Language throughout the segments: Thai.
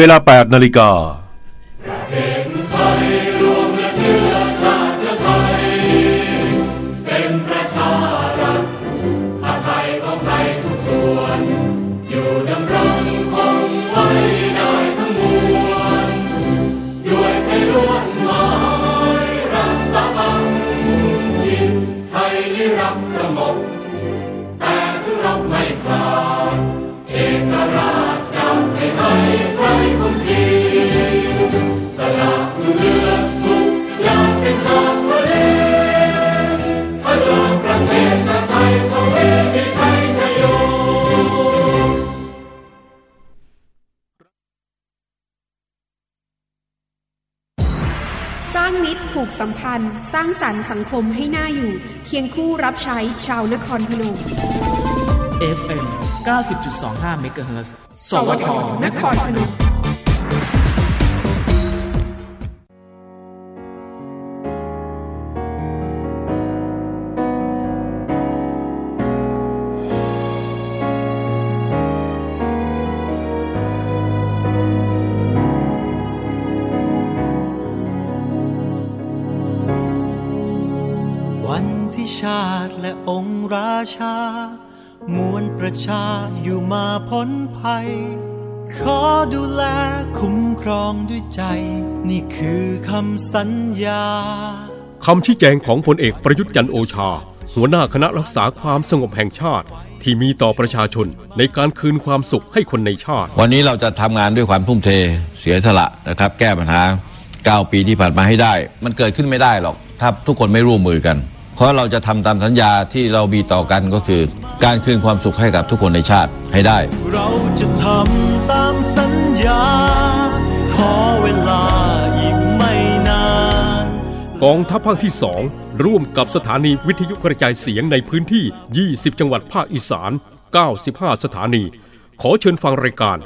เวลา8นาฬิกา มิตรผูกสัมพันธ์ สร้างสรรค์สังคมให้น่าอยู่ เคียงคู่รับใช้ชาวนครพนม FM 90.25 MHz สวทนครพนม ราชา มวลประชาอยู่มาพ้นภัย ขอดูแลคุ้มครองด้วยใจ นี่คือคำสัญญาคำชี้แจงของพลเอกประยุทธ์จันทร์โอชา หัวหน้าคณะรักษาความสงบแห่งชาติ ที่มีต่อประชาชนในการคืนความสุขให้คนในชาติ วันนี้เราจะทำงานด้วยความทุ่มเทเสียสละนะครับ แก้ปัญหา 9 ปีที่ผ่านมาให้ได้ มันเกิดขึ้นไม่ได้หรอก ถ้าทุกคนไม่ร่วมมือกัน เพราะเราจะทำตามสัญญาที่เรามีต่อกันก็คือ การคืนความสุขให้กับทุกคนในชาติให้ได้ เราจะทำตามสัญญา ขอเวลาอีกไม่นาน กองทัพภาคที่ 2 ร่วมกับสถานีวิทยุกระจายเสียงในพื้นที่ 20 จังหวัดภาคอีสาน 95 สถานี ขอเชิญฟังรายการ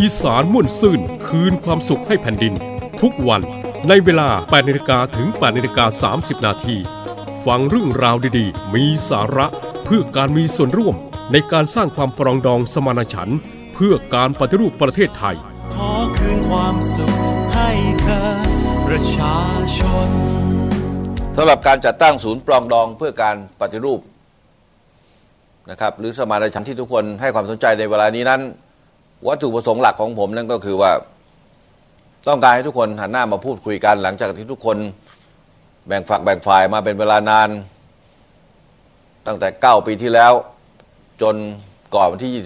อีสานม่วนซื่นคืนความสุขให้แผ่นดิน ทุกวันในเวลา 8นาฬิกาถึง 8นาฬิกา30 นาที ฟังเรื่องราวดีๆ มีสาระเพื่อการมีส่วนร่วมในการสร้างความปรองดองสมานฉันท์เพื่อการปฏิรูปประเทศไทย ขอคืนความสุขให้เธอประชาชนสำหรับการจัดตั้งศูนย์ปรองดองเพื่อการปฏิรูปนะครับหรือสมานฉันท์ที่ทุกคนให้ความสนใจในเวลานี้นั้น วัตถุประสงค์หลักของผมนั่นก็คือว่า ต้องการให้ทุกคนหันหน้ามาพูดคุยกันหลังจากที่ทุกคน แบ่งฝักแบ่งฝ่ายมาเป็นเวลานาน ตั้งแต่ 9 ปีที่แล้ว จนก่อนวันที่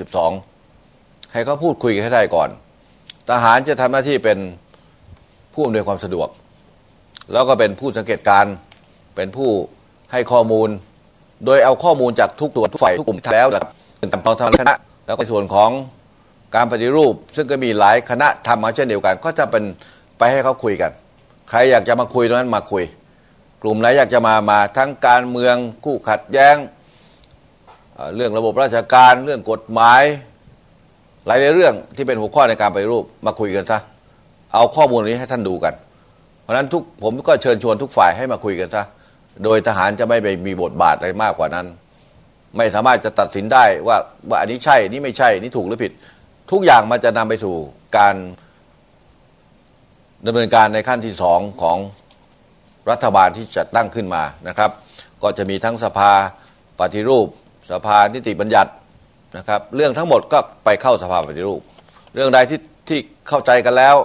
22 ให้เขาพูดคุยกันให้ได้ก่อน ทหารจะทำหน้าที่เป็นผู้อำนวยความสะดวก แล้วก็เป็นผู้สังเกตการณ์เป็นผู้ให้ข้อมูล โดยเอาข้อมูลจากทุกตัวทุกฝ่ายทุกกลุ่มแล้วนะครับตามทางคณะแล้วก็ในส่วนของการปฏิรูป ซึ่งก็มีหลายคณะทำมาเช่นเดียวกัน ก็จะเป็นไปให้เขาคุยกัน ใครอยากจะมาคุยตรงนั้นมาคุย กลุ่มไหนอยากจะมามาทั้งการเมืองคู่ขัดแย้ง เรื่องระบบราชการเรื่องกฎหมาย หลายเรื่องที่เป็นหัวข้อในการไปรูปมาคุยกันซะเอาข้อมูลนี้ให้ท่านดูกัน เพราะนั้นทุกผมก็เชิญชวนทุกฝ่ายให้มาคุยกันซะโดยทหารจะไม่ไปมีบทบาทอะไรมากกว่านั้น ไม่สามารถจะตัดสินได้ว่าว่าอันนี้ใช่นี่ไม่ใช่นี่ถูกหรือผิด ทุกอย่างมันจะนำไปสู่การดำเนินการในขั้นที่สองของ รัฐบาลที่จะตั้งขึ้นมานะครับ ก็จะมีทั้งสภาปฏิรูป สภานิติบัญญัตินะครับเรื่องทั้งหมดก็ไปเข้าสภาปฏิรูป เรื่องใดที่ที่เข้าใจกันแล้ว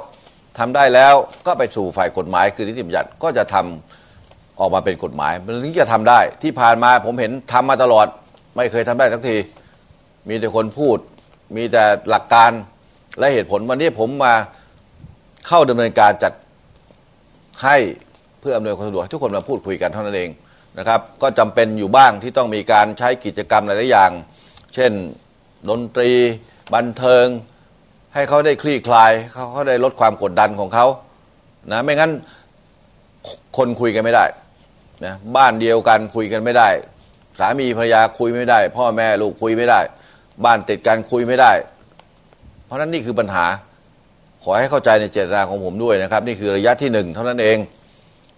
ทำได้แล้วก็ไปสู่ฝ่ายกฎหมายคือนิติบัญญัติก็จะทำออกมาเป็นกฎหมายมันถึงจะทำได้ที่ผ่านมาผมเห็นทำมาตลอด ไม่เคยทำได้สักที มีแต่คนพูด มีแต่หลักการและเหตุผลวันนี้ผมมาเข้าดำเนินการจัดให้ เพื่ออำนวยความสะดวกให้ทุกคนมาพูดคุยกันเท่านั้นเองนะครับ ก็จำเป็นอยู่บ้างที่ต้องมีการใช้กิจกรรมหลายๆอย่าง เช่นดนตรี บันเทิง ให้เขาได้คลี่คลายเขาเขาได้ลดความกดดันของเขานะไม่งั้นคนคุยกันไม่ได้นะบ้านเดียวกันคุยกันไม่ได้ สามีภรรยาคุยไม่ได้ พ่อแม่ลูกคุยไม่ได้ บ้านติดกันคุยไม่ได้ เพราะฉะนั้นนี่คือปัญหาขอให้เข้าใจในเจตนาของผมด้วยนะครับ นี่คือระยะที่หนึ่งเท่านั้นเอง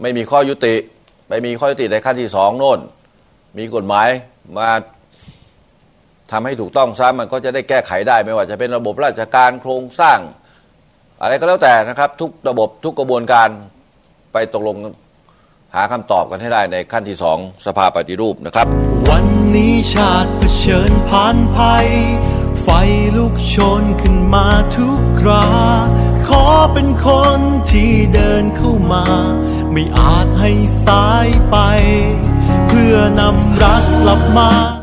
ไม่มีข้อยุติ ไปมีข้อยุติในขั้นที่สองโน่น มีกฎหมายมาทำให้ถูกต้องซะมันก็จะได้แก้ไขได้ ไม่ว่าจะเป็นระบบราชการโครงสร้าง อะไรก็แล้วแต่นะครับ ทุกระบบทุกกระบวนการไปตกลงหาคำตอบกันให้ได้ในขั้นที่สองสภาปฏิรูปนะครับ วันนี้ชาติเผชิญผ่านภัย ไฟลุกโชนขึ้นมาทุกครา ขอเป็นคนที่เดินเข้ามา ไม่อาจให้สายไป เพื่อนำรักกลับมา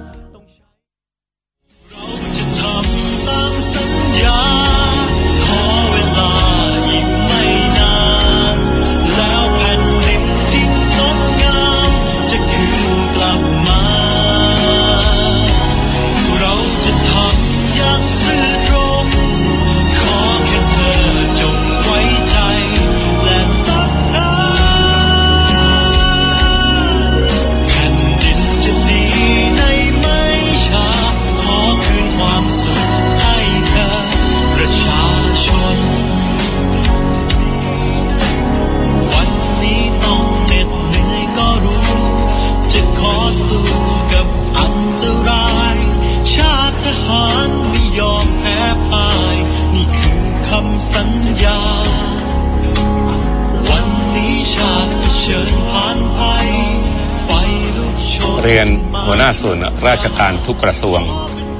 เรียนหัวหน้าส่วนราชการทุกกระทรวง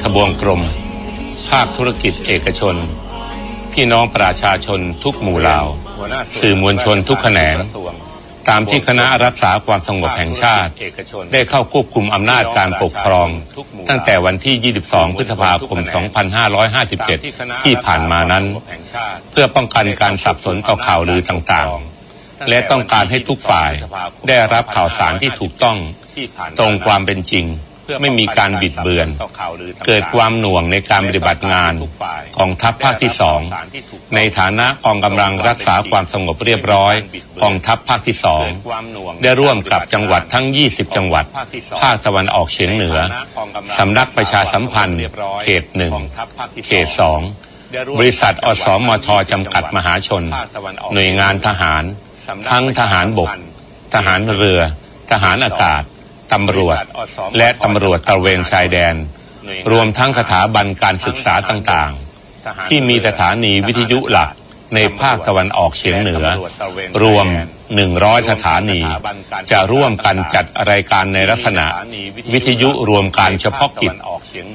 ทบวงกรม ภาคธุรกิจเอกชน พี่น้องประชาชนทุกหมู่เหล่า สื่อมวลชนทุกแขนง ตามที่คณะรักษาความสงบแห่งชาติ ได้เข้าควบคุมอำนาจการปกครอง ตั้งแต่วันที่ 22 พฤษภาคม 2557 ที่ผ่านมานั้น เพื่อป้องกันการสับสนต่อข่าวลือต่างๆ และต้องการให้ทุกฝ่ายได้รับข่าวสารที่ถูกต้อง ตรงความเป็นจริงไม่มีการบิดเบือน เกิดความหน่วงในการปฏิบัติงานของทัพภาคที่สองในฐานะกองกำลังรักษาความสงบเรียบร้อยกองทัพภาคที่สองได้ร่วมกับจังหวัดทั้ง 20 จังหวัด ภาคตะวันออกเฉียงเหนือสำนักประชาสัมพันธ์ เขตหนึ่งเขตสองบริษัทอสมทจำกัดมหาชน หน่วยงานทหาร ทั้งทหารบก ทหารเรือ ทหารอากาศ ตำรวจ และตำรวจตระเวนชายแดน รวมทั้งสถาบันการศึกษาต่างๆ ที่มีสถานีวิทยุหลักในภาคตะวันออกเฉียงเหนือ รวม 100 สถานี จะร่วมกันจัดรายการในลักษณะ วิทยุรวมการเฉพาะกิจ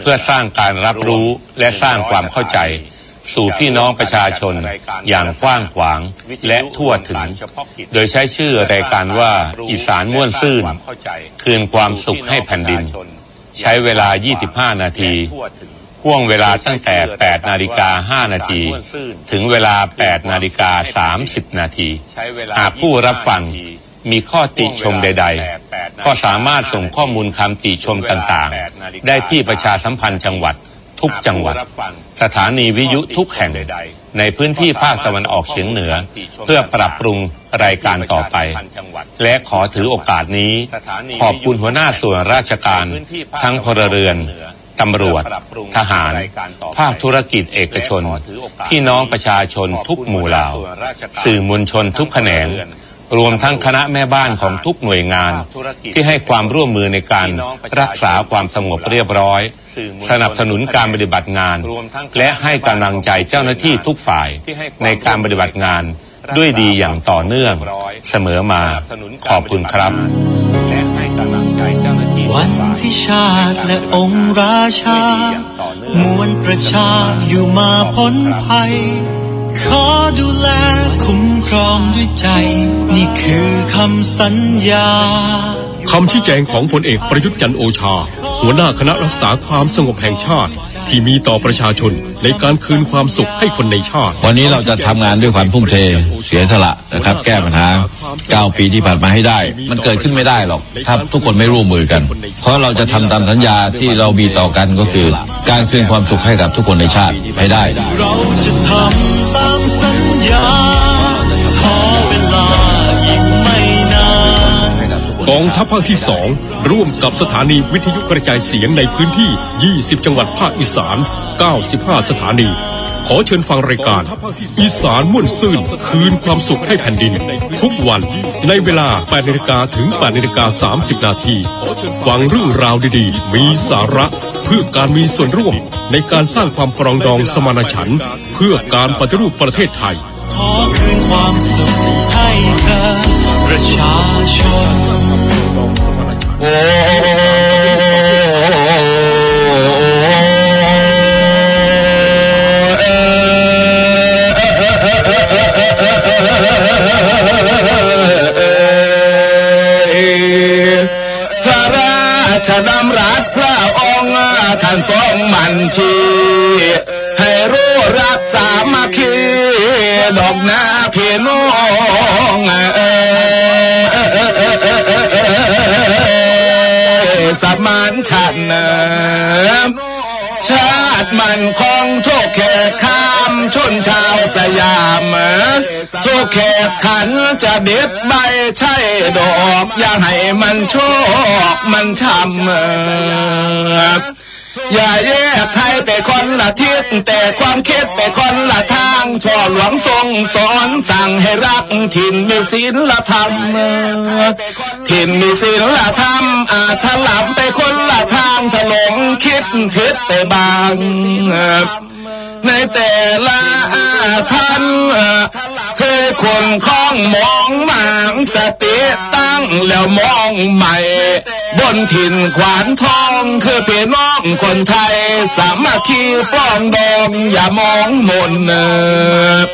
เพื่อสร้างการรับรู้และสร้างความเข้าใจ สู่พี่น้องประชาชนอย่างกว้างขวางและทั่วถึง โดยใช้ชื่อรายการว่าอีสานม่วนซื่น คืนความสุขให้แผ่นดิน ใช้เวลา 25 นาทีห่วงเวลาตั้งแต่ 8 นาฬิกา 5 นาที ถึงเวลา 8 นาฬิกา 30 นาที หากผู้รับฟังมีข้อติชมใด ๆ ก็สามารถส่งข้อมูลคำติชมต่างๆ ได้ที่ประชาสัมพันธ์จังหวัด ทุกจังหวัด สถานีวิทยุทุกแห่งในพื้นที่ภาคตะวันออกเฉียงเหนือ เพื่อปรับปรุงรายการต่อไป และขอถือโอกาสนี้ ขอบคุณหัวหน้าส่วนราชการ ทั้งพลเรือนตำรวจ ทหาร ภาคธุรกิจเอกชน พี่น้องประชาชนทุกหมู่เหล่า สื่อมวลชนทุกแขนง รวมทั้งคณะแม่บ้านของทุกหน่วยงาน ที่ให้ความร่วมมือในการรักษาความสงบเรียบร้อย สนับสนุนการปฏิบัติงาน และให้กำลังใจเจ้าหน้าที่ทุกฝ่ายในการปฏิบัติงานด้วยดีอย่างต่อเนื่อง เสมอมาขอบคุณครับและให้กำลังใจเจ้าหน้าที่ทุกวันฝ่ายที่ชาติและองค์ราชามวลประชาอยู่มาพ้นภัย ขอดูแลคุ้มครองด้วยใจ นี่คือคำสัญญาคำชี้แจงของพลเอกประยุทธ์จันทร์โอชา หัวหน้าคณะรักษาความสงบแห่งชาติ ที่มีต่อประชาชนในการคืนความสุขให้คนในชาติ วันนี้เราจะทำงานด้วยความทุ่มเทเสียสละนะครับ แก้ปัญหา 9 ปีที่ผ่านมาให้ได้ มันเกิดขึ้นไม่ได้หรอก ถ้าทุกคนไม่ร่วมมือกัน เพราะเราจะทำตามสัญญาที่เรามีต่อกันก็คือ การคืนความสุขให้กับทุกคนในชาติให้ได้ เราจะทำตามสัญญา ขอเวลาอีกไม่นานกองทัพภาคที่สองร่วมกับสถานีวิทยุกระจายเสียงในพื้นที่ 20 จังหวัดภาคอีสาน 95 สถานี ขอเชิญฟังรายการ อีสานม่วนซื่น คืนความสุขให้แผ่นดิน ทุกวันในเวลา8นาฬิกาถึง8นาฬิกา30 นาที ฟังเรื่องราวดีๆ มีสาระเพื่อการมีส่วนร่วมในการสร้างความปรองดองสมานฉันท์เพื่อการปฏิรูปประเทศไทย ขอคืนความสุขให้เธอประชาชน โอ้ ชดำรัสพระองค์ท่านทรงมันชีให้รู้รักสามัคคีดอกนาพี่น้องเอ่ยสมานฉันเอ่ยชา ติมันคงทุกเขตข้ามชนชาวสยามเอ่ยทุกเขตขันจะเด็ดใบใช่ดอก อย่าให้มันโชคมันช้ำ อย่าแยกไทยไปคนละทิศแต่ความคิดไปคนละทางพ่อหลวงทรงสอนสั่งให้รักถิ่นมีศีลธรรมถิ่นมีศีลธรรมอาจถลำไปคนละทางถลงคิดผิดไปบางในแต่ละท่านเคนคล้องมองหมางสติตั้งแล้วมองใหม่ บนถิ่นขวานทองคือพี่น้องคนไทย สามัคคีป้องดองอย่ามองมนเนอ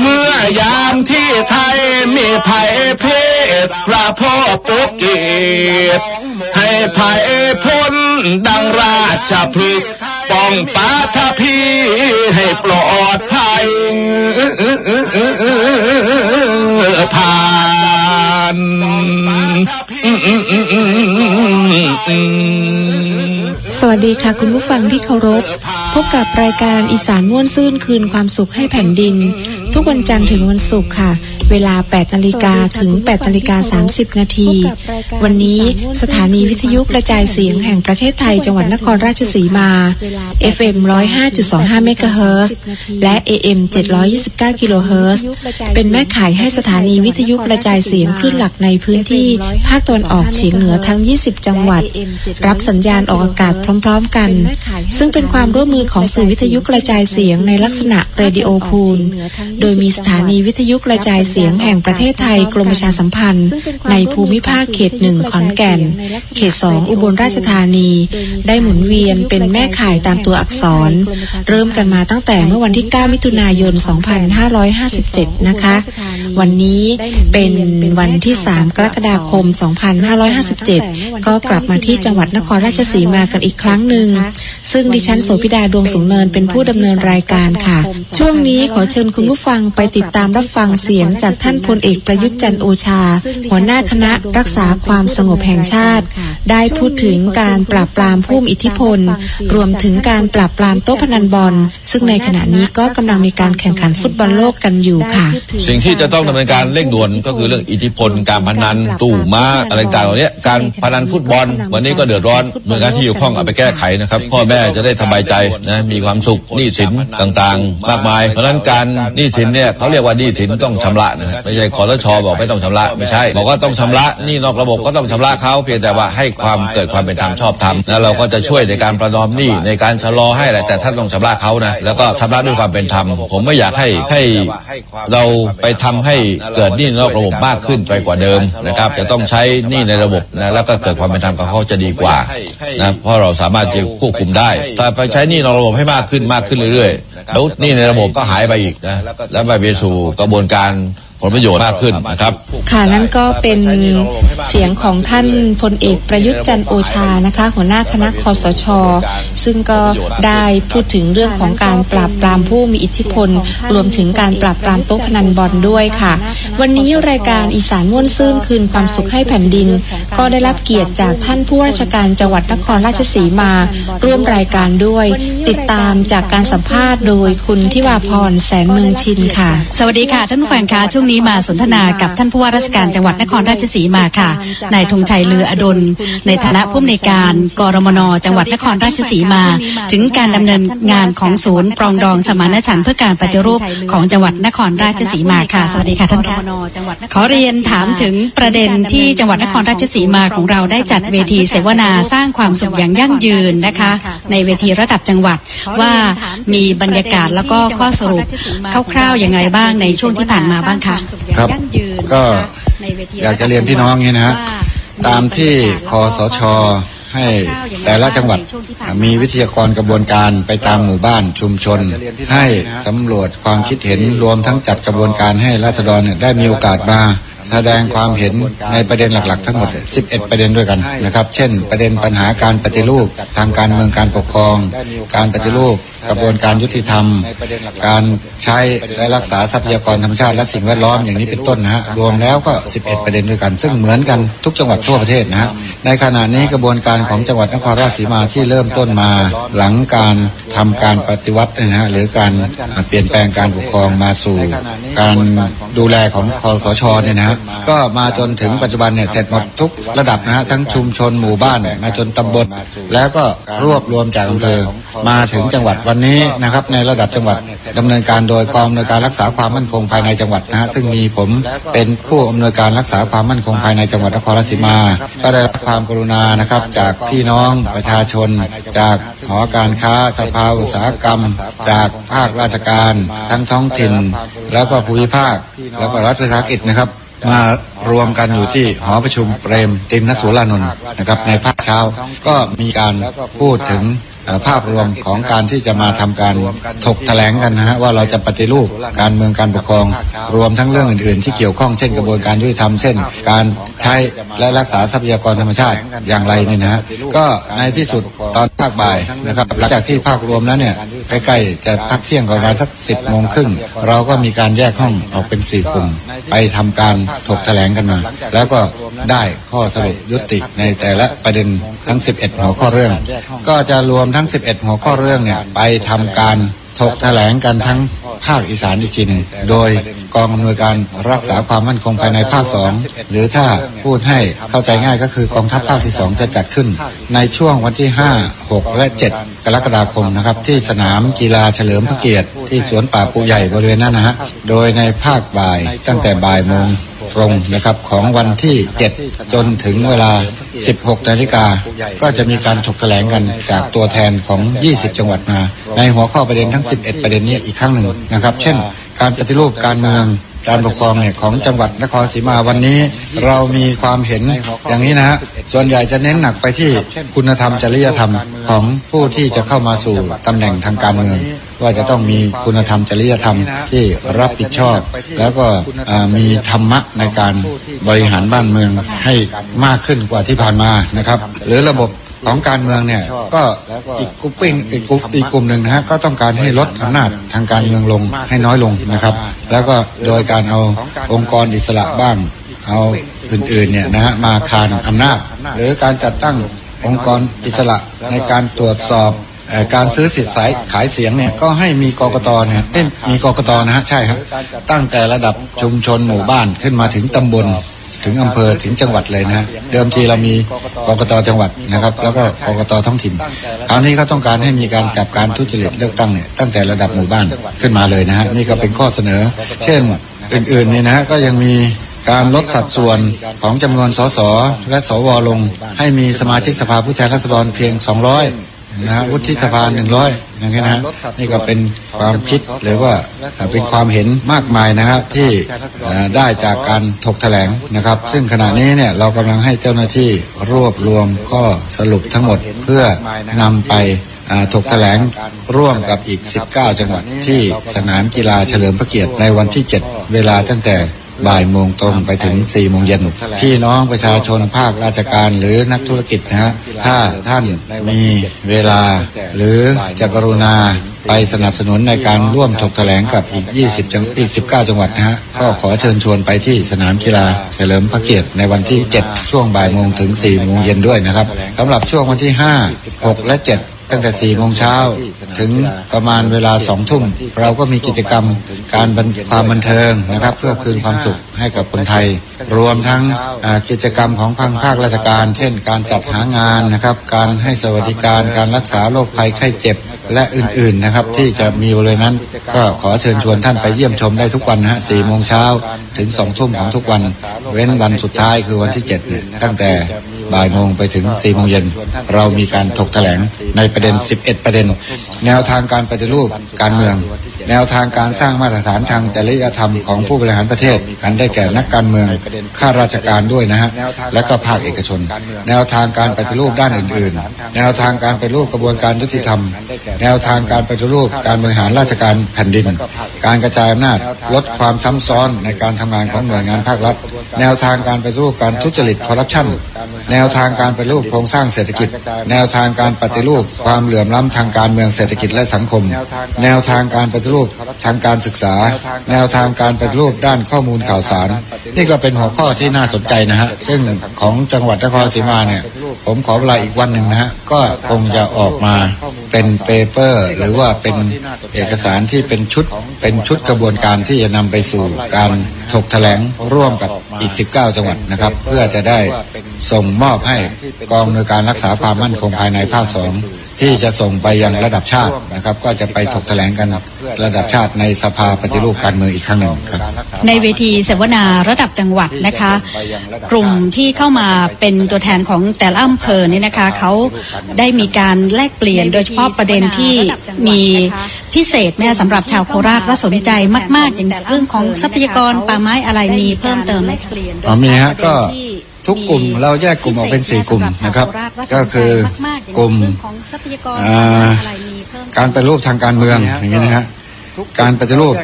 เมื่อยามที่ไทยมีภัยเพศพระพ่อปุกเกตให้ภัยพ้นดังราชพฤกษ์ ป้องปาทพีให้ปลอดภัยผ่านสวัสดีค่ะคุณผู้ฟังที่เคารพ พบกับรายการอีสานม่วนซื่นคืนความสุขให้แผ่นดิน ทุกวันจันทร์ถึงวันศุกร์ค่ะ เวลา 8นาฬิกาถึง8นาฬิกา30 นาที วันนี้สถานีวิทยุกระจายเสียงแห่งประเทศไทยจังหวัดนครราชสีมา FM 105.25เมกะเฮิรตซ์และ AM 729กิโลเฮิรตซ์เป็นแม่ข่ายให้สถานีวิทยุกระจายเสียงคลื่นหลักในพื้นที่ภาคตะวันออกเฉียงเหนือทั้ง 20 จังหวัด รับสัญญาณออกอากาศพร้อม ๆ กัน ซึ่งเป็นความร่วมมือของสื่อวิทยุกระจายเสียงในลักษณะ radio pool โดยมีสถานีวิทยุกระจายเสียงแห่งประเทศไทยกรมประชาสัมพันธ์ ในภูมิภาคเขตหนึ่งขอนแก่น เขตสองอุบลราชธานี ได้หมุนเวียนเป็นแม่ข่ายตามตัวอักษร เริ่มกันมาตั้งแต่เมื่อวันที่ 9 มิถุนายน 2557 นะคะ วันนี้เป็นวันที่ 3 กรกฎาคม 2557 ก็กลับมาที่จังหวัดนครราชสีมากันอีกครั้งหนึ่งซึ่งดิฉันโสพิดาดวงสูงเนินเป็นผู้ดำเนินรายการค่ะ ช่วงนี้ขอเชิญคุณผู้ฟังไปติดตามรับฟังเสียงจากท่านพลเอกประยุทธ์จันทร์โอชา หัวหน้าคณะรักษาความสงบแห่งชาติ ได้พูดถึงการปราบปรามผู้มีอิทธิพล รวมถึงการปราบปรามโต๊ะพนันบอล ซึ่งในขณะนี้ก็กำลังมีการแข่งขันฟุตบอลโลกกันอยู่ค่ะ สิ่งที่จะต้องดำเนินการเร่งด่วนก็คือเรื่องอิทธิพล การพนันตู้ม้าอะไรต่างๆเหล่านี้การพนันฟุตบอล วันนี้ก็เดือดร้อนหน่วยงานที่เกี่ยวข้องเอาไปแก้ไขนะครับพ่อแม่จะได้สบายใจนะมีความสุขหนี้สินต่างๆ มากมาย เพราะฉะนั้นการหนี้สินเนี่ยเขาเรียกว่าหนี้สินต้องชำระนะไม่ใช่ขอรชบอกไม่ต้องชำระไม่ใช่ บอกว่าต้องชำระหนี่นอกระบบก็ต้องชำระเขาเพียงแต่ว่าให้ความเกิดความเป็นธรรมชอบธรรมแล้วเราก็จะช่วยในการประนอมหนี้ในการชะลอให้แหละแต่ท่านต้องชำระเขานะแล้วก็ชำระด้วยความเป็นธรรมผมไม่อยากให้ให้เราไปทำให้เกิดหนี้นอกระบบมากขึ้นไปกว่าเดิมนะครับจะต้องใช้หนี้ในระบบนะแล้วก็เกิดความเป็นธรรมกับเขาจะดีกว่านะเพราะเราสามารถจะควบคุมได้ถ้าไปใช้หนี้นอกระบบให้มากขึ้นมากขึ้นเรื่อยๆแล้วหนี้ในระบบก็หายไปอีกนะแล้วไปไปสู่กระบวนการ ผลประโยชน์มากขึ้นนะครับ ค่ะนั่นก็เป็นเสียงของท่านพลเอกประยุทธ์จันทร์โอชานะคะ หัวหน้าคณะคอสช ซึ่งก็ได้พูดถึงเรื่องของการปราบปรามผู้มีอิทธิพล รวมถึงการปราบปรามโต๊ะพนันบอลด้วยค่ะ วันนี้รายการอีสานม่วนซื่นคืนความสุขให้แผ่นดิน ก็ได้รับเกียรติจากท่านผู้ราชการจังหวัดนครราชสีมา ร่วมรายการด้วย ติดตามจากการสัมภาษณ์โดยคุณทิวาพรแสนเมืองชินค่ะ สวัสดีค่ะท่านผู้ฟังคะช่วงนี้มาสนทนากับท่านผู้ว่าราชการจังหวัดนครราชสีมาค่ะ นายธงชัยเลืออดล ในฐานะผู้อำนวยการกรมนจังหวัดนครราชสีมา ถึงการดำเนินงานของศูนย์ปรองดองสมานฉันท์เพื่อการปฏิรูปของจังหวัดนครราชสีมาค่ะ สวัสดีค่ะท่านค่ะขอเรียนถามถึงประเด็นที่จังหวัดนครราชสีมาของเราได้จัดเวทีเสวนาสร้างความสุขอย่างยั่งยืนนะคะ ในเวทีระดับจังหวัดว่ามีบรรยากาศแล้วก็ข้อสรุปคร่าวๆอย่างไรบ้างในช่วงที่ผ่านมาบ้างคะครับก็อยากจะเรียนพี่น้องอย่างนี้นะฮะตามที่คอสชให้แต่ละจังหวัดมีวิทยากรกระบวนการไปตามหมู่บ้านชุมชน ให้สำรวจความคิดเห็นรวมทั้งจัดกระบวนการให้ราษฎรเนี่ยได้มีโอกาสมาแสดงความเห็นในประเด็นหลัก ๆ ทั้งหมด 11 ประเด็นด้วยกันนะครับ เช่น ประเด็นปัญหาการปฏิรูปทางการเมืองการปกครอง การปฏิรูป กระบวนการยุติธรรม การใช้และรักษาทรัพยากรธรรมชาติและสิ่งแวดล้อมอย่างนี้เป็นต้นนะฮะรวมแล้วก็ 11 ประเด็นด้วยกัน ซึ่งเหมือนกันทุกจังหวัดทั่วประเทศนะฮะในขณะนี้กระบวนการของจังหวัดนครราชสีมาที่เริ่มต้นมา หลังการทำการปฏิวัตินะฮะหรือการเปลี่ยนแปลงการปกครองมาสู่การดูแลของคอสชเนี่ยนะฮะก็มาจนถึงปัจจุบันเนี่ยเสร็จหมดทุกระดับนะฮะทั้งชุมชนหมู่บ้านมาจนตำบลแล้วก็รวบรวมจากอำเภอมาถึงจังหวัดวันนี้นะครับในระดับจังหวัดดำเนินการโดยกองอำนวยการรักษาความมั่นคงภายในจังหวัดนะฮะซึ่งมีผมเป็นผู้อำนวยการรักษาความมั่นคงภายในจังหวัดนครราชสีมา ก็ได้รับความกรุณานะครับจากพี่น้องประชาชน จากหอการค้าสภาอุตสาหกรรม จากภาคราชการ ทั้งท้องถิ่น แล้วก็ภูมิภาค แล้วก็รัฐวิสาหกิจนะครับมารวมกันอยู่ที่หอประชุมเปรมตินนสุรานนท์นะครับในภาคเช้าก็มีการพูดถึง ภาพรวมของการที่จะมาทำการถกแถลงกันนะฮะว่าเราจะปฏิรูปการเมืองการปกครอง รวมทั้งเรื่องอื่น ๆ ที่เกี่ยวข้องเช่นกระบวนการยุติธรรมเช่น การใช้และรักษาทรัพยากรธรรมชาติอย่างไรเนี่ยนะฮะก็ในที่สุดตอนภาคบ่ายนะครับหลังจากที่ภาครวมแล้วเนี่ย ใกล้ๆจะพักเที่ยงประมาณสักสิบโมงครึ่งเราก็มีการแยกห้องออกเป็นสี่กลุ่มไปทำการถกแถลงกันมา แล้วก็ได้ข้อสรุปยุติในแต่ละประเด็นทั้ง 11 หัวข้อเรื่อง ก็จะรวมทั้ง 11 หัวข้อเรื่องเนี่ยไปทำการ ถกแถลงกันทั้งภาคอีสานอีกทีหนึ่งโดยกองอำนวยการรักษาความมั่นคงภายในภาคสองหรือถ้าพูดให้เข้าใจง่ายก็คือกองทัพภาคที่สองจะจัดขึ้น ในช่วงวันที่ 5 6 และ 7 กรกฎาคมนะครับ ที่สนามกีฬาเฉลิมพระเกียรติ ที่สวนป่าปูใหญ่บริเวณนั้นนะฮะโดยในภาคบ่ายตั้งแต่บ่ายโมง ตรงนะครับของวันที่ 7 จนถึงเวลา 16นาฬิกาก็จะมีการถกแถลงกันจากตัวแทนของ 20 จังหวัดมา ในหัวข้อประเด็นทั้ง 11 ประเด็นนี้อีกครั้งหนึ่งนะครับ เช่น การปฏิรูปการเมืองการปกครองเนี่ยของจังหวัดนครศรีมาวันนี้ เรามีความเห็นอย่างนี้นะฮะส่วนใหญ่จะเน้นหนักไปที่คุณธรรมจริยธรรมของผู้ที่จะเข้ามาสู่ตำแหน่งทางการเมือง ว่าจะต้องมีคุณธรรมจริยธรรมที่รับผิดชอบ แล้วก็อ่ามีธรรมะในการบริหารบ้านเมืองให้มากขึ้นกว่าที่ผ่านมานะครับ หรือระบบของการเมืองเนี่ยก็อีกกลุ่มปิ้งอีกกลุ่มอีกกลุ่มหนึ่งนะฮะก็ต้องการให้ลดอำนาจทางการเมืองลงให้น้อยลงนะครับ แล้วก็โดยการเอาองค์กรอิสระบ้าง เอาอื่นๆเนี่ยนะฮะมาคานอำนาจ หรือการจัดตั้งองค์กรอิสระในการตรวจสอบเอ่อ การซื้อสิทธิ์สายขายเสียงเนี่ยก็ให้มีกกตเนี่ยเอ้ยมีกกตนะฮะใช่ครับตั้งแต่ระดับชุมชนหมู่บ้านขึ้นมาถึงตำบลถึงอำเภอถึงจังหวัดเลยนะเดิมทีเรามีกกตจังหวัดนะครับ แล้วก็กกตท้องถิ่นคราวนี้เขาต้องการให้มีการจับการทุจริตเลือกตั้งเนี่ยตั้งแต่ระดับหมู่บ้านขึ้นมาเลยนะฮะนี่ก็เป็นข้อเสนอ เช่นอื่นๆเนี่ยนะฮะก็ยังมีการลดสัดส่วนของจำนวนสสและสวลง ให้มีสมาชิกสภาผู้แทนราษฎรเพียง 200 นะฮะวุฒิสภาหนึ่งร้อยอย่างนี้นะฮะนี่ก็เป็นความคิดหรือว่าเป็นความเห็นมากมายนะครับที่เอ่อได้จากการถกแถลงนะครับ ซึ่งขณะนี้เนี่ยเรากำลังให้เจ้าหน้าที่รวบรวมข้อสรุปทั้งหมดเพื่อนำไปอ่าถกแถลงร่วมกับอีก 19 จังหวัดที่สนามกีฬาเฉลิมพระเกียรติในวันที่ 7 เวลาตั้งแต่ บ่ายโมงตรงไปถึง4ี่โมงเย็นพี่น้องประชาชนภาคราชการหรือนักธุรกิจนะฮะถ้าท่านมีเวลา หรือจะกรุณาไปสนับสนุนในการร่วมถกแถลงกับอีก 20 จังอีก 19 จังหวัดนะฮะก็ขอเชิญชวนไปที่สนามกีฬาเฉลิมพระเกียรติในวันที่ 7 ช่วงบ่ายโมงถึง4โมงเย็นด้วยนะครับสำหรับช่วงวันที่ 5 6 และ 7 ตั้งแต่4โมงเช้าถึงประมาณเวลา2ทุ่ม เราก็มีกิจกรรมการความบันเทิงนะครับ เพื่อคืนความสุขให้กับคนไทย รวมทั้งกิจกรรมของภาคภาคราชการ เช่น การจัดหางานนะครับ การให้สวัสดิการการรักษาโรคภัยไข้เจ็บและอื่นๆนะครับที่จะมีบริเวณนั้น ก็ขอเชิญชวนท่านไปเยี่ยมชมได้ทุกวันนะฮะ4โมงเช้าถึง2ทุ่มของทุกวัน เว้นวันสุดท้ายคือวันที่7เนี่ยตั้งแต่ บ่ายโมงไปถึง4โมงเย็นเรามีการถกแถลงในประเด็น 11 ประเด็น แนวทางการปฏิรูปการเมือง แนวทางการสร้างมาตรฐานทางจริยธรรมของผู้บริหารประเทศ อันได้แก่นักการเมืองข้าราชการด้วยนะฮะและก็ภาคเอกชน แนวทางการปฏิรูปด้านอื่น ๆ แนวทางการปฏิรูปกระบวนการยุติธรรม แนวทางการปฏิรูปการบริหารราชการแผ่นดิน การกระจายอำนาจลดความซ้ำซ้อนในการทำงานของหน่วยงานภาครัฐ แนวทางการปฏิรูปการทุจริตคอร์รัปชันแนวทางการปฏิรูปโครงสร้างเศรษฐกิจ แนวทางการปฏิรูปความเหลื่อมล้ำทางการเมืองเศรษฐกิจและสังคม แนวทางการปฏิรูปทางการศึกษา แนวทางการปฏิรูปด้านข้อมูลข่าวสาร นี่ก็เป็นหัวข้อที่น่าสนใจนะฮะ ซึ่งของจังหวัดนครราชสีมาเนี่ย ผมขอเวลาอีกวันหนึ่งนะฮะ ก็คงจะออกมาเป็นเปเปอร์ หรือว่าเป็นเอกสารที่เป็นชุดเป็นชุดกระบวนการที่จะนำไปสู่การถกแถลงร่วมกับอีก 19 จังหวัดนะครับ เพื่อจะได้ส่งมอบให้กองอำนวยการรักษาความมั่นคงภายในภาคสอง ที่จะส่งไปยังระดับชาตินะครับ ก็จะไปถกแถลงกันระดับชาติในสภาปฏิรูปการเมืองอีกครั้งหนึ่งครับในเวทีเสวนาระดับจังหวัดนะคะ กลุ่มที่เข้ามาเป็นตัวแทนของแต่ละอำเภอนี่นะคะเขาได้มีการแลกเปลี่ยนโดยเฉพาะประเด็นที่มีพิเศษแม่สำหรับชาวโคราชว่าสนใจมาก ๆ อย่างเรื่องของทรัพยากรป่าไม้อะไรมีเพิ่มเติมไหมคะอ๋อมีฮะก็ ทุกกลุ่มเราแยกกลุ่มออกเป็นสี่กลุ่มนะครับ ก็คือกลุ่มอ่าการปฏิรูปทางการเมืองอย่างนี้นะฮะการปฏิรูป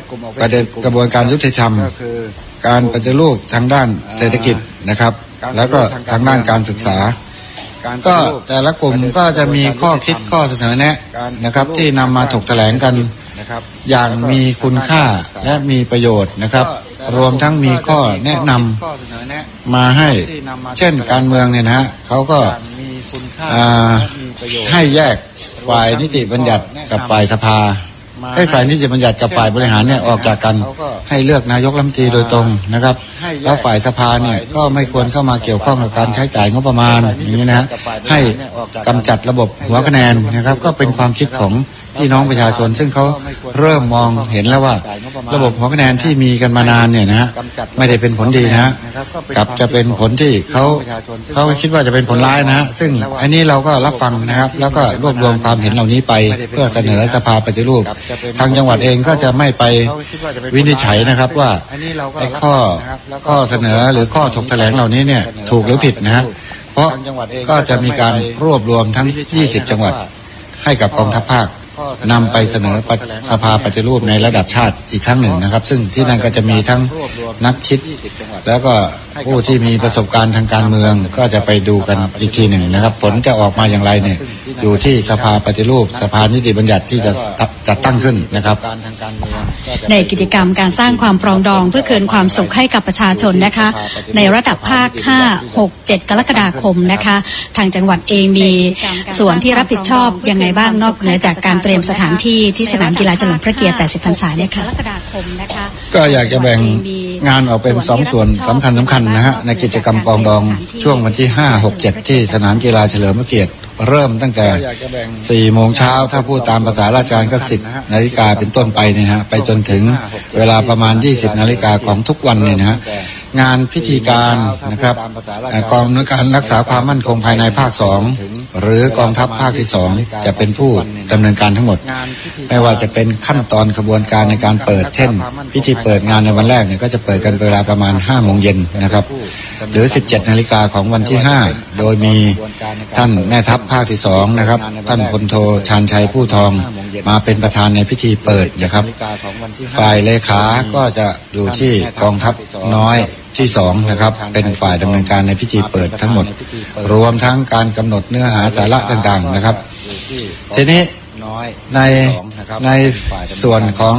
ประเด็นกระบวนการยุติธรรม การปฏิรูปทางด้านเศรษฐกิจนะครับ แล้วก็ทางด้านการศึกษา ก็แต่ละกลุ่มก็จะมีข้อคิดข้อเสนอแนะนะครับ ที่นำมาถกแถลงกันอย่างมีคุณค่าและมีประโยชน์นะครับ รวมทั้งมีข้อแนะนำมาให้ เช่นการเมืองเนี่ยนะฮะเขาก็อ่าให้แยกฝ่ายนิติบัญญัติกับฝ่ายสภา ให้ฝ่ายนิติบัญญัติกับฝ่ายบริหารเนี่ยออกจากกัน ให้เลือกนายกรัฐมนตรีโดยตรงนะครับ แล้วฝ่ายสภาเนี่ยก็ไม่ควรเข้ามาเกี่ยวข้องกับการใช้จ่ายงบประมาณอย่างนี้นะฮะให้กำจัดระบบหัวคะแนนนะครับ ก็เป็นความคิดของ พี่น้องประชาชน ซึ่งเขาเริ่มมองเห็นแล้วว่า ระบบหัวคะแนนที่มีกันมานานเนี่ยนะฮะไม่ได้เป็นผลดีนะกับจะเป็นผลที่เขาเขาคิดว่าจะเป็นผลร้ายนะ ซึ่งอันนี้เราก็รับฟังนะครับ แล้วก็รวบรวมความเห็นเหล่านี้ไป เพื่อเสนอสภาปฏิรูป ทางจังหวัดเองก็จะไม่ไปวินิจฉัยนะครับว่าไอ้ข้อข้อเสนอหรือข้อถกแถลงเหล่านี้เนี่ยถูกหรือผิดนะฮะเพราะก็จะมีการรวบรวมทั้ง 20 จังหวัดให้กับกองทัพภาค นำไปเสนอสภาปฏิรูปในระดับชาติอีกครั้งหนึ่งนะครับ ซึ่งที่นั่นก็จะมีทั้งนักคิด แล้วก็ผู้ที่มีประสบการณ์ทางการเมืองก็จะไปดูกันอีกทีหนึ่งนะครับ ผลจะออกมาอย่างไรเนี่ยอยู่ที่สภาปฏิรูป สภานิติบัญญัติที่จะจัดตั้งขึ้นนะครับ ในกิจกรรมการสร้างความปรองดอง เพื่อคืนความสุขให้กับประชาชนนะคะ ในระดับภาค 5 6 7 กรกฎาคมนะคะ ทางจังหวัดเองมีส่วนที่รับผิดชอบยังไงบ้างนอกเหนือจากการเตรียมสถานที่ที่สนามกีฬาเฉลิมพระเกียรติ 80 พรรษาเนี่ยค่ะก็อยากจะแบ่งงานออกเป็นสองส่วนสำคัญสำคัญนะฮะในกิจกรรมปองดองช่วงวันที่ 5 6 7 ที่สนามกีฬาเฉลิมพระเกียรติ เริ่มตั้งแต่4โมงเช้าถ้าพูดตามภาษาราชการก็10นาฬิกาเป็นต้นไปเนี่ยฮะไปจนถึงเวลาประมาณ20นาฬิกาของทุกวันเนี่ยนะฮะ งานพิธีการนะครับเอ่อกองอำนวยการรักษาความมั่นคงภายในภาค2หรือกองทัพภาคที่2จะเป็นผู้ดำเนินการทั้งหมด ไม่ว่าจะเป็นขั้นตอนขบวนการในการเปิด เช่น พิธีเปิดงานในวันแรกเนี่ยก็จะเปิดกันเวลาประมาณ5โมงเย็นนะครับ หรือ 17นาฬิกาของวันที่ 5 โดยมีท่านแม่ทัพภาคที่2นะครับท่านพลโทชานชัยผู้ทองมาเป็นประธานในพิธีเปิดนะครับ ฝ่ายเลขาก็จะอยู่ที่กองทัพน้อย ที่สองนะครับ เป็นฝ่ายดำเนินการในพิธีเปิดทั้งหมด รวมทั้งการกำหนดเนื้อหาสาระต่างๆนะครับ ทีนี้ในในส่วนของ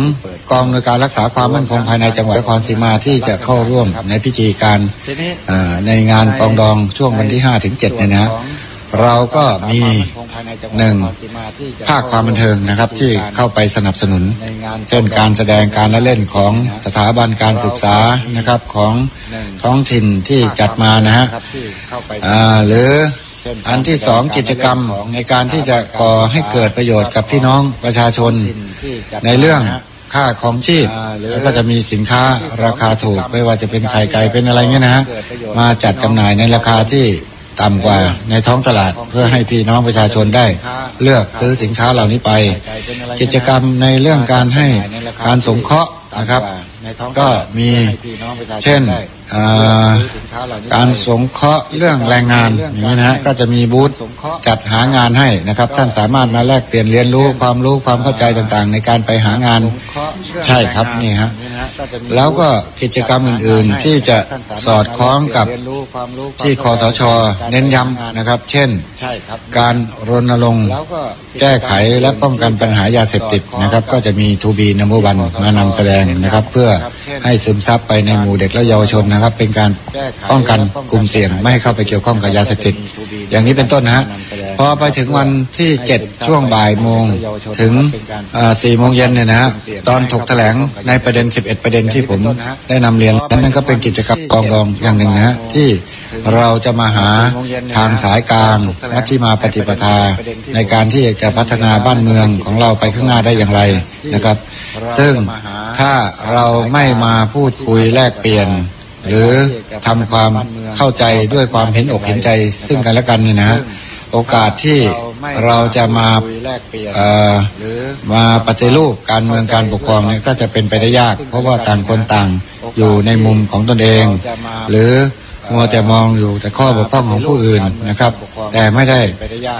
กองอำนวยการรักษาความมั่นคงภายในจังหวัดนครศรีมาที่จะเข้าร่วมในพิธีการเอ่อในงานปรองดองช่วงวันที่5ถึง7เนี่ยนะฮะเราก็มี หนึ่งภาคความบันเทิงนะครับที่เข้าไปสนับสนุน เช่นการแสดงการละเล่นของสถาบันการศึกษานะครับของท้องถิ่นที่จัดมานะฮะอ่าหรืออันที่สองกิจกรรมในการที่จะก่อให้เกิดประโยชน์กับพี่น้องประชาชนในเรื่องค่าของชีพแล้วก็จะมีสินค้าราคาถูกไม่ว่าจะเป็นไข่ไก่เป็นอะไรเงี้ยนะฮะมาจัดจำหน่ายในราคาที่ ต่ำกว่าในท้องตลาดเพื่อให้พี่น้องประชาชนได้ เลือกซื้อสินค้าเหล่านี้ไป กิจกรรมในเรื่องการให้การสงเคราะห์นะครับ ก็มีเช่น การสงเคราะห์เรื่องแรงงานอย่างนี้นะฮะก็จะมีบูธจัดหางานให้นะครับ ท่านสามารถมาแลกเปลี่ยนเรียนรู้ความรู้ความเข้าใจต่างๆ ในการไปหางานใช่ครับนี่ฮะแล้วก็กิจกรรมอื่นๆที่จะสอดคล้องกับที่คอสช เน้นย้ำนะครับ เช่น การรณรงค์แก้ไขและป้องกันปัญหายาเสพติดนะครับ ก็จะมีทูบีนัมเบอร์วันมานำแสดงนะครับ เพื่อให้ซึมซับไปในหมู่เด็กและเยาวชนนะครับ เป็นการป้องกันกลุ่มเสี่ยงไม่ให้เข้าไปเกี่ยวข้องกับยาเสพติดอย่างนี้เป็นต้นนะฮะพอไปถึงวันที่ 7 ช่วงบ่ายโมงถึงสี่โมงเย็นเนี่ยนะฮะตอนถกแถลงในประเด็น 11 ประเด็นที่ผมได้นำเรียนนั่นก็เป็นกิจกรรมกองรองอย่างหนึ่งนะฮะที่เราจะมาหาทางสายกลางมัชฌิมาปฏิปทา ในการที่จะพัฒนาบ้านเมืองของเราไปข้างหน้าได้อย่างไรนะครับ ซึ่งถ้าเราไม่มาพูดคุยแลกเปลี่ยน หรือทำความเข้าใจด้วยความเห็นอกเห็นใจซึ่งกันและกันเนี่ยนะฮะโอกาสที่เราจะมาเอ่อมาปฏิรูปการเมืองการปกครองเนี่ยก็จะเป็นไปได้ยาก เพราะว่าต่างคนต่างอยู่ในมุมของตนเอง หรือ มัวแต่มองอยู่แต่ข้อบกพร่องของผู้อื่นนะครับ แต่ไม่ได้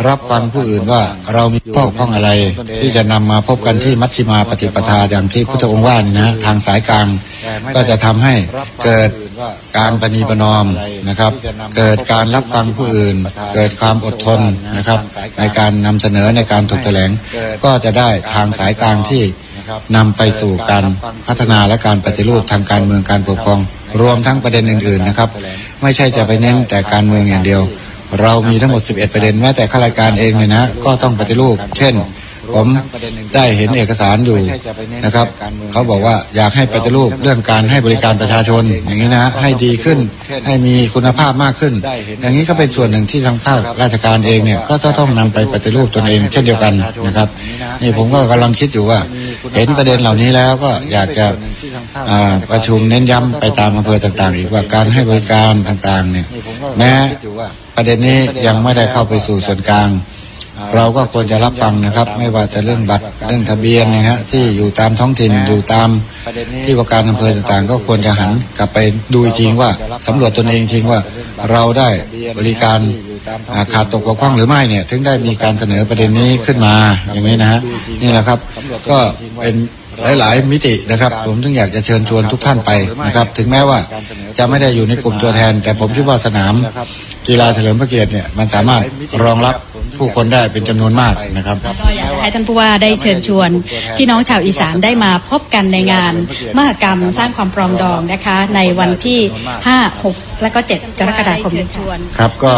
รับฟังผู้อื่นว่าเรามีข้อบกพร่องอะไร ที่จะนำมาพบกันที่มัชฌิมาปฏิปทาอย่างที่พุทธองค์ว่านี่นะทางสายกลางก็จะทำให้เกิดการปณีประนอมนะครับ เกิดการรับฟังผู้อื่น เกิดความอดทนนะครับ ในการนำเสนอในการถกแถลง ก็จะได้ทางสายกลางที่นำไปสู่การพัฒนาและการปฏิรูปทางการเมืองการปกครอง รวมทั้งประเด็นอื่น ๆ นะครับ ไม่ใช่จะไปเน้นแต่การเมืองอย่างเดียว เรามีทั้งหมด 11 ประเด็นแม้แต่ข้ารายการเองเนี่ยนะ ก็ต้องปฏิรูป เช่น ผมได้เห็นเอกสารอยู่นะครับ เขาบอกว่าอยากให้ปฏิรูปเรื่องการให้บริการประชาชนอย่างนี้นะให้ดีขึ้น ให้มีคุณภาพมากขึ้น อย่างนี้ก็เป็นส่วนหนึ่งที่ทางภาคราชการเองเนี่ยก็จะต้องนำไปปฏิรูปตนเองเช่นเดียวกันนะครับนี่ผมก็กำลังคิดอยู่ว่า เห็นประเด็นเหล่านี้แล้วก็อยากจะ ประชุมเน้นย้ำไปตามอำเภอต่างๆ อีกว่าการให้บริการต่างๆ เนี่ยแม้ประเด็นนี้ยังไม่ได้เข้าไปสู่ส่วนกลาง เราก็ควรจะรับฟังนะครับ ไม่ว่าจะเรื่องบัตรเรื่องทะเบียนนะฮะที่อยู่ตามท้องถิ่นอยู่ตามที่ว่าการอำเภอต่างๆ ก็ควรจะหันกลับไปดูจริงว่าสำรวจตนเองจริงว่าเราได้บริการขาดตกบกพร่องหรือไม่เนี่ย ถึงได้มีการเสนอประเด็นนี้ขึ้นมาอย่างนี้นะฮะนี่แหละครับ ก็เป็น หลาย ๆ มิตินะครับ ผมถึงอยากจะเชิญชวนทุกท่านไปนะครับ ถึงแม้ว่าจะไม่ได้อยู่ในกลุ่มตัวแทน แต่ผมคิดว่าสนามกีฬาเฉลิมพระเกียรติเนี่ยมันสามารถรองรับผู้คนได้เป็นจำนวนมากนะครับก็อยากจะให้ท่านผู้ว่าได้เชิญชวน พี่น้องชาวอีสานได้มาพบกันในงานมหกรรมสร้างความปรองดองนะคะ ในวันที่ 5 6 และก็ 7 กรกฎาคมนี้ครับก็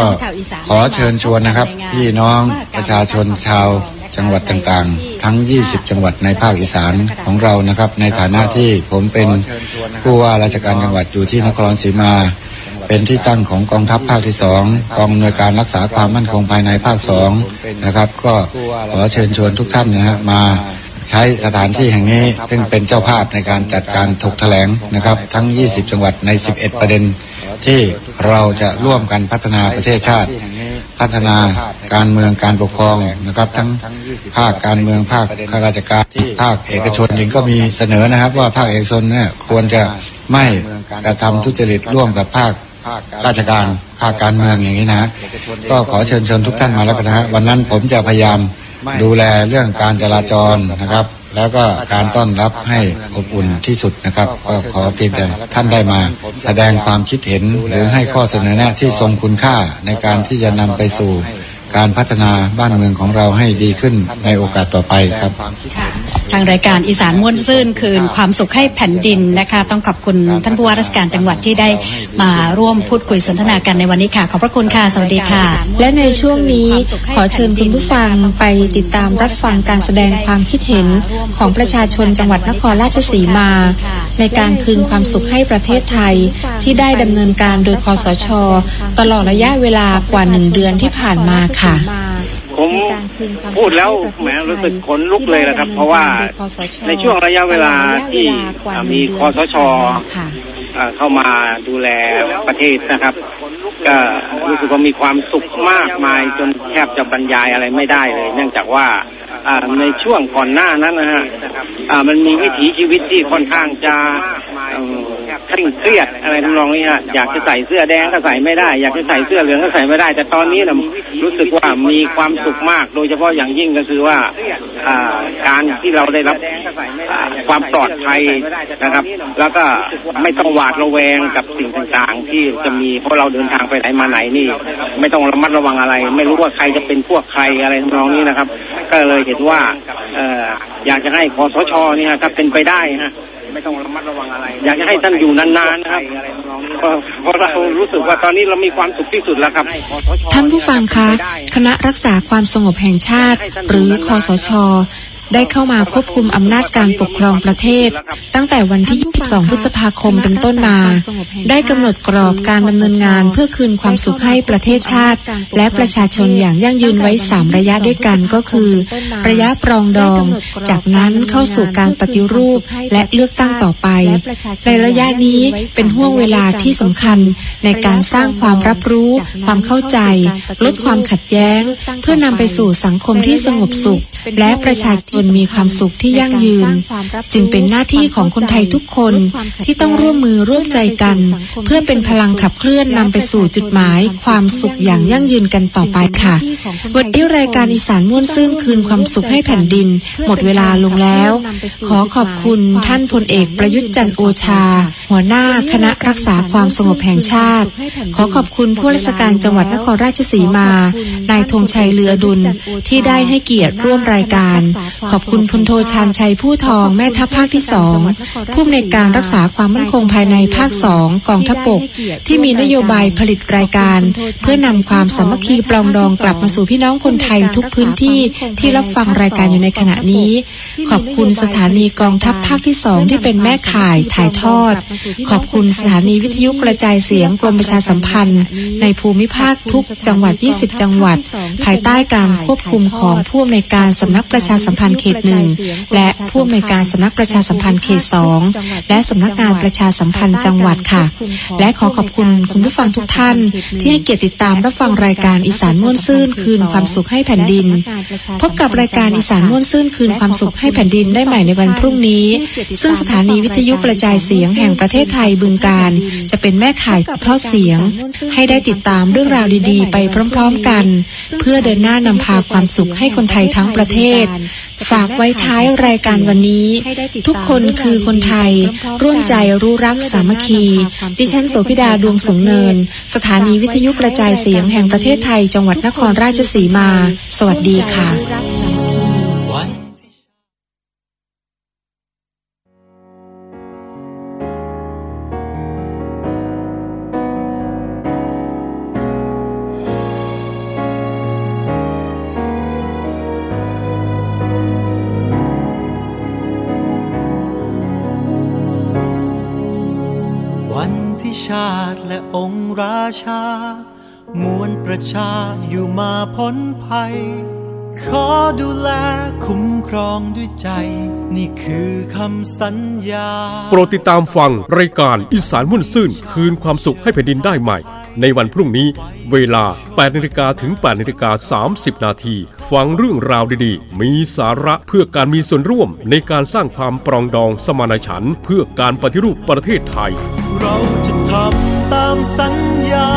ขอเชิญชวนนะครับ พี่น้องประชาชนชาว จังหวัดต่างๆ ทั้ง 20 จังหวัดในภาคอีสานของเรานะครับ ในฐานะที่ผมเป็นผู้ว่าราชการจังหวัดอยู่ที่นครศรีมา เป็นที่ตั้งของกองทัพภาคที่สองกองหน่วยการรักษาความมั่นคงภายในภาคสองนะครับ ก็ขอเชิญชวนทุกท่านนะฮะมาใช้สถานที่แห่งนี้ซึ่งเป็นเจ้าภาพในการจัดการถกแถลงนะครับ ทั้ง 20 จังหวัดใน 11 ประเด็นที่เราจะร่วมกันพัฒนาประเทศชาติ พัฒนาการเมืองการปกครองนะครับ ทั้งภาคการเมืองภาคข้าราชการภาคเอกชนเองก็มีเสนอนะครับ ว่าภาคเอกชนเนี่ยควรจะไม่กระทำทุจริตร่วมกับภาคราชการภาคการเมืองอย่างนี้นะฮะก็ขอเชิญชวนทุกท่านมาแล้วกันนะฮะวันนั้นผมจะพยายามดูแลเรื่องการจราจรนะครับ แล้วก็การต้อนรับให้อบอุ่นที่สุดนะครับ ก็ขอเพียงแต่ท่านได้มา แสดงความคิดเห็นหรือให้ข้อเสนอแนะที่ทรงคุณค่าในการที่จะนำไปสู่ การพัฒนาบ้านเมืองของเราให้ดีขึ้นในโอกาสต่อไปครับ ทางรายการอีสานม่วนซื่นคืนความสุขให้แผ่นดินนะคะ ต้องขอบคุณท่านผู้ว่าราชการจังหวัดที่ได้มาร่วมพูดคุยสนทนากันในวันนี้ค่ะ ขอบพระคุณค่ะ สวัสดีค่ะ และในช่วงนี้ขอเชิญคุณผู้ฟังไปติดตามรับฟังการแสดงความคิดเห็นของประชาชนจังหวัดนครราชสีมา ในการคืนความสุขให้ประเทศไทยที่ได้ดำเนินการโดยคอสช ตลอดระยะเวลากว่าหนึ่งเดือนที่ผ่านมาค่ะผมพูดแล้วแหมรู้สึกขนลุกเลยนะครับ เพราะว่าในช่วงระยะเวลาที่มีคอสชเข้ามาดูแลประเทศนะครับ ก็รู้สึกว่ามีความสุขมากมายจนแทบจะบรรยายอะไรไม่ได้เลย เนื่องจากว่าในช่วงก่อนหน้านั้นนะฮะมันมีวิถีชีวิตที่ค่อนข้างจะ เคร่งเครียดอะไรทำนองนี้ฮะอยากจะใส่เสื้อแดงก็ใส่ไม่ได้ อยากจะใส่เสื้อเหลืองก็ใส่ไม่ได้ แต่ตอนนี้นะรู้สึกว่ามีความสุขมาก โดยเฉพาะอย่างยิ่งก็คือว่าการที่เราได้รับความปลอดภัยนะครับ แล้วก็ไม่ต้องหวาดระแวงกับสิ่งต่างๆ ที่จะมีเพราะเราเดินทางไปไหนมาไหนนี่ ไม่ต้องระมัดระวังอะไร ไม่รู้ว่าใครจะเป็นพวกใครอะไรทำนองนี้นะครับ ก็เลยเห็นว่าอออยากจะให้คอสชเนี่ยถ้าเป็นไปได้ฮะ ไม่ต้องระมัดระวังอะไร อยากจะให้ท่านอยู่นานๆนะครับเพราะเรารู้สึกว่าตอนนี้เรามีความสุขที่สุดแล้วครับท่านผู้ฟังคะ คณะรักษาความสงบแห่งชาติ หรือคอสช ได้เข้ามาควบคุมอำนาจการปกครองประเทศ ตั้งแต่วันที่ 22 พฤษภาคมเป็นต้นมา ได้กำหนดกรอบการดำเนินงานเพื่อคืนความสุขให้ประเทศชาติ และประชาชนอย่างยั่งยืนไว้ 3 ระยะด้วยกันก็คือ ระยะปรองดอง จากนั้นเข้าสู่การปฏิรูปและเลือกตั้งต่อไป ในระยะนี้เป็นห่วงเวลาที่สำคัญในการสร้างความรับรู้ ความเข้าใจ ลดความขัดแย้ง เพื่อนำไปสู่สังคมที่สงบสุข และประชาชนมีความสุขที่ยั่งยืน จึงเป็นหน้าที่ของคนไทยทุกคนที่ต้องร่วมมือร่วมใจกัน เพื่อเป็นพลังขับเคลื่อนนำไปสู่จุดหมาย ความสุขอย่างยั่งยืนกันต่อไปค่ะ วันนี้รายการอีสานม่วนซื่นคืนความสุขให้แผ่นดิน หมดเวลาลงแล้ว ขอขอบคุณท่านพลเอกประยุทธ์จันโอชา หัวหน้าคณะรักษาความสงบแห่งชาติ ขอขอบคุณผู้ราชการจังหวัดนครราชสีมา นายธงชัยเรือดุลที่ได้ให้เกียรติร่วมรายการขอบคุณพลโทชานชัยผู้ทองแม่ทัพภาคที่สองผู้อำนวยการรักษาความมั่นคงภายในภาคสองกองทัพบกที่มีนโยบายผลิตรายการ เพื่อนำความสามัคคีปลองดองกลับมาสู่พี่น้องคนไทยทุกพื้นที่ที่รับฟังรายการอยู่ในขณะนี้ ขอบคุณสถานีกองทัพภาคที่สองที่เป็นแม่ข่ายถ่ายทอด ขอบคุณสถานีวิทยุกระจายเสียงกรมประชาสัมพันธ์ ในภูมิภาคทุกจังหวัด 20 จังหวัด ภายใต้การควบคุมของผู้อำนวยการสำนักประชาสัมพันธ์เขตหนึ่งและผู้อำนวยการสำนักประชาสัมพันธ์เขตสองและสำนักงานประชาสัมพันธ์จังหวัดค่ะ และขอขอบคุณคุณผู้ฟังทุกท่าน ที่ให้เกียรติติดตามรับฟังรายการอีสานม่วนซื่นคืนความสุขให้แผ่นดิน พบกับรายการอีสานม่วนซื่นคืนความสุขให้แผ่นดินได้ใหม่ในวันพรุ่งนี้ ซึ่งสถานีวิทยุกระจายเสียงแห่งประเทศไทยบึงการ จะเป็นแม่ข่ายทอดเสียง ให้ได้ติดตามเรื่องราวดีๆ ไปพร้อม ๆกัน เพื่อเดินหน้านำพาความสุขให้คนไทยทั้งประเทศ ฝากไว้ท้ายรายการวันนี้ ทุกคนคือคนไทย ร่วมใจรู้รักสามัคคี ดิฉันโสพิดาดวงสงเนิน สถานีวิทยุกระจายเสียงแห่งประเทศไทย จังหวัดนครราชสีมา สวัสดีค่ะ นภัย ขอดูแลคุ้มครองด้วยใจ นี่คือคำสัญญา โปรดติดตามฟังรายการอีสานมุ่นซื่น คืนความสุขให้แผ่นดินได้ใหม่ ในวันพรุ่งนี้เวลา 8นาฬิกาถึง 8นาฬิกา30 นาที ฟังเรื่องราวดีๆ มีสาระเพื่อการมีส่วนร่วมในการสร้างความปรองดองสมานฉันท์เพื่อการปฏิรูปประเทศไทย เราจะทำตามสัญญา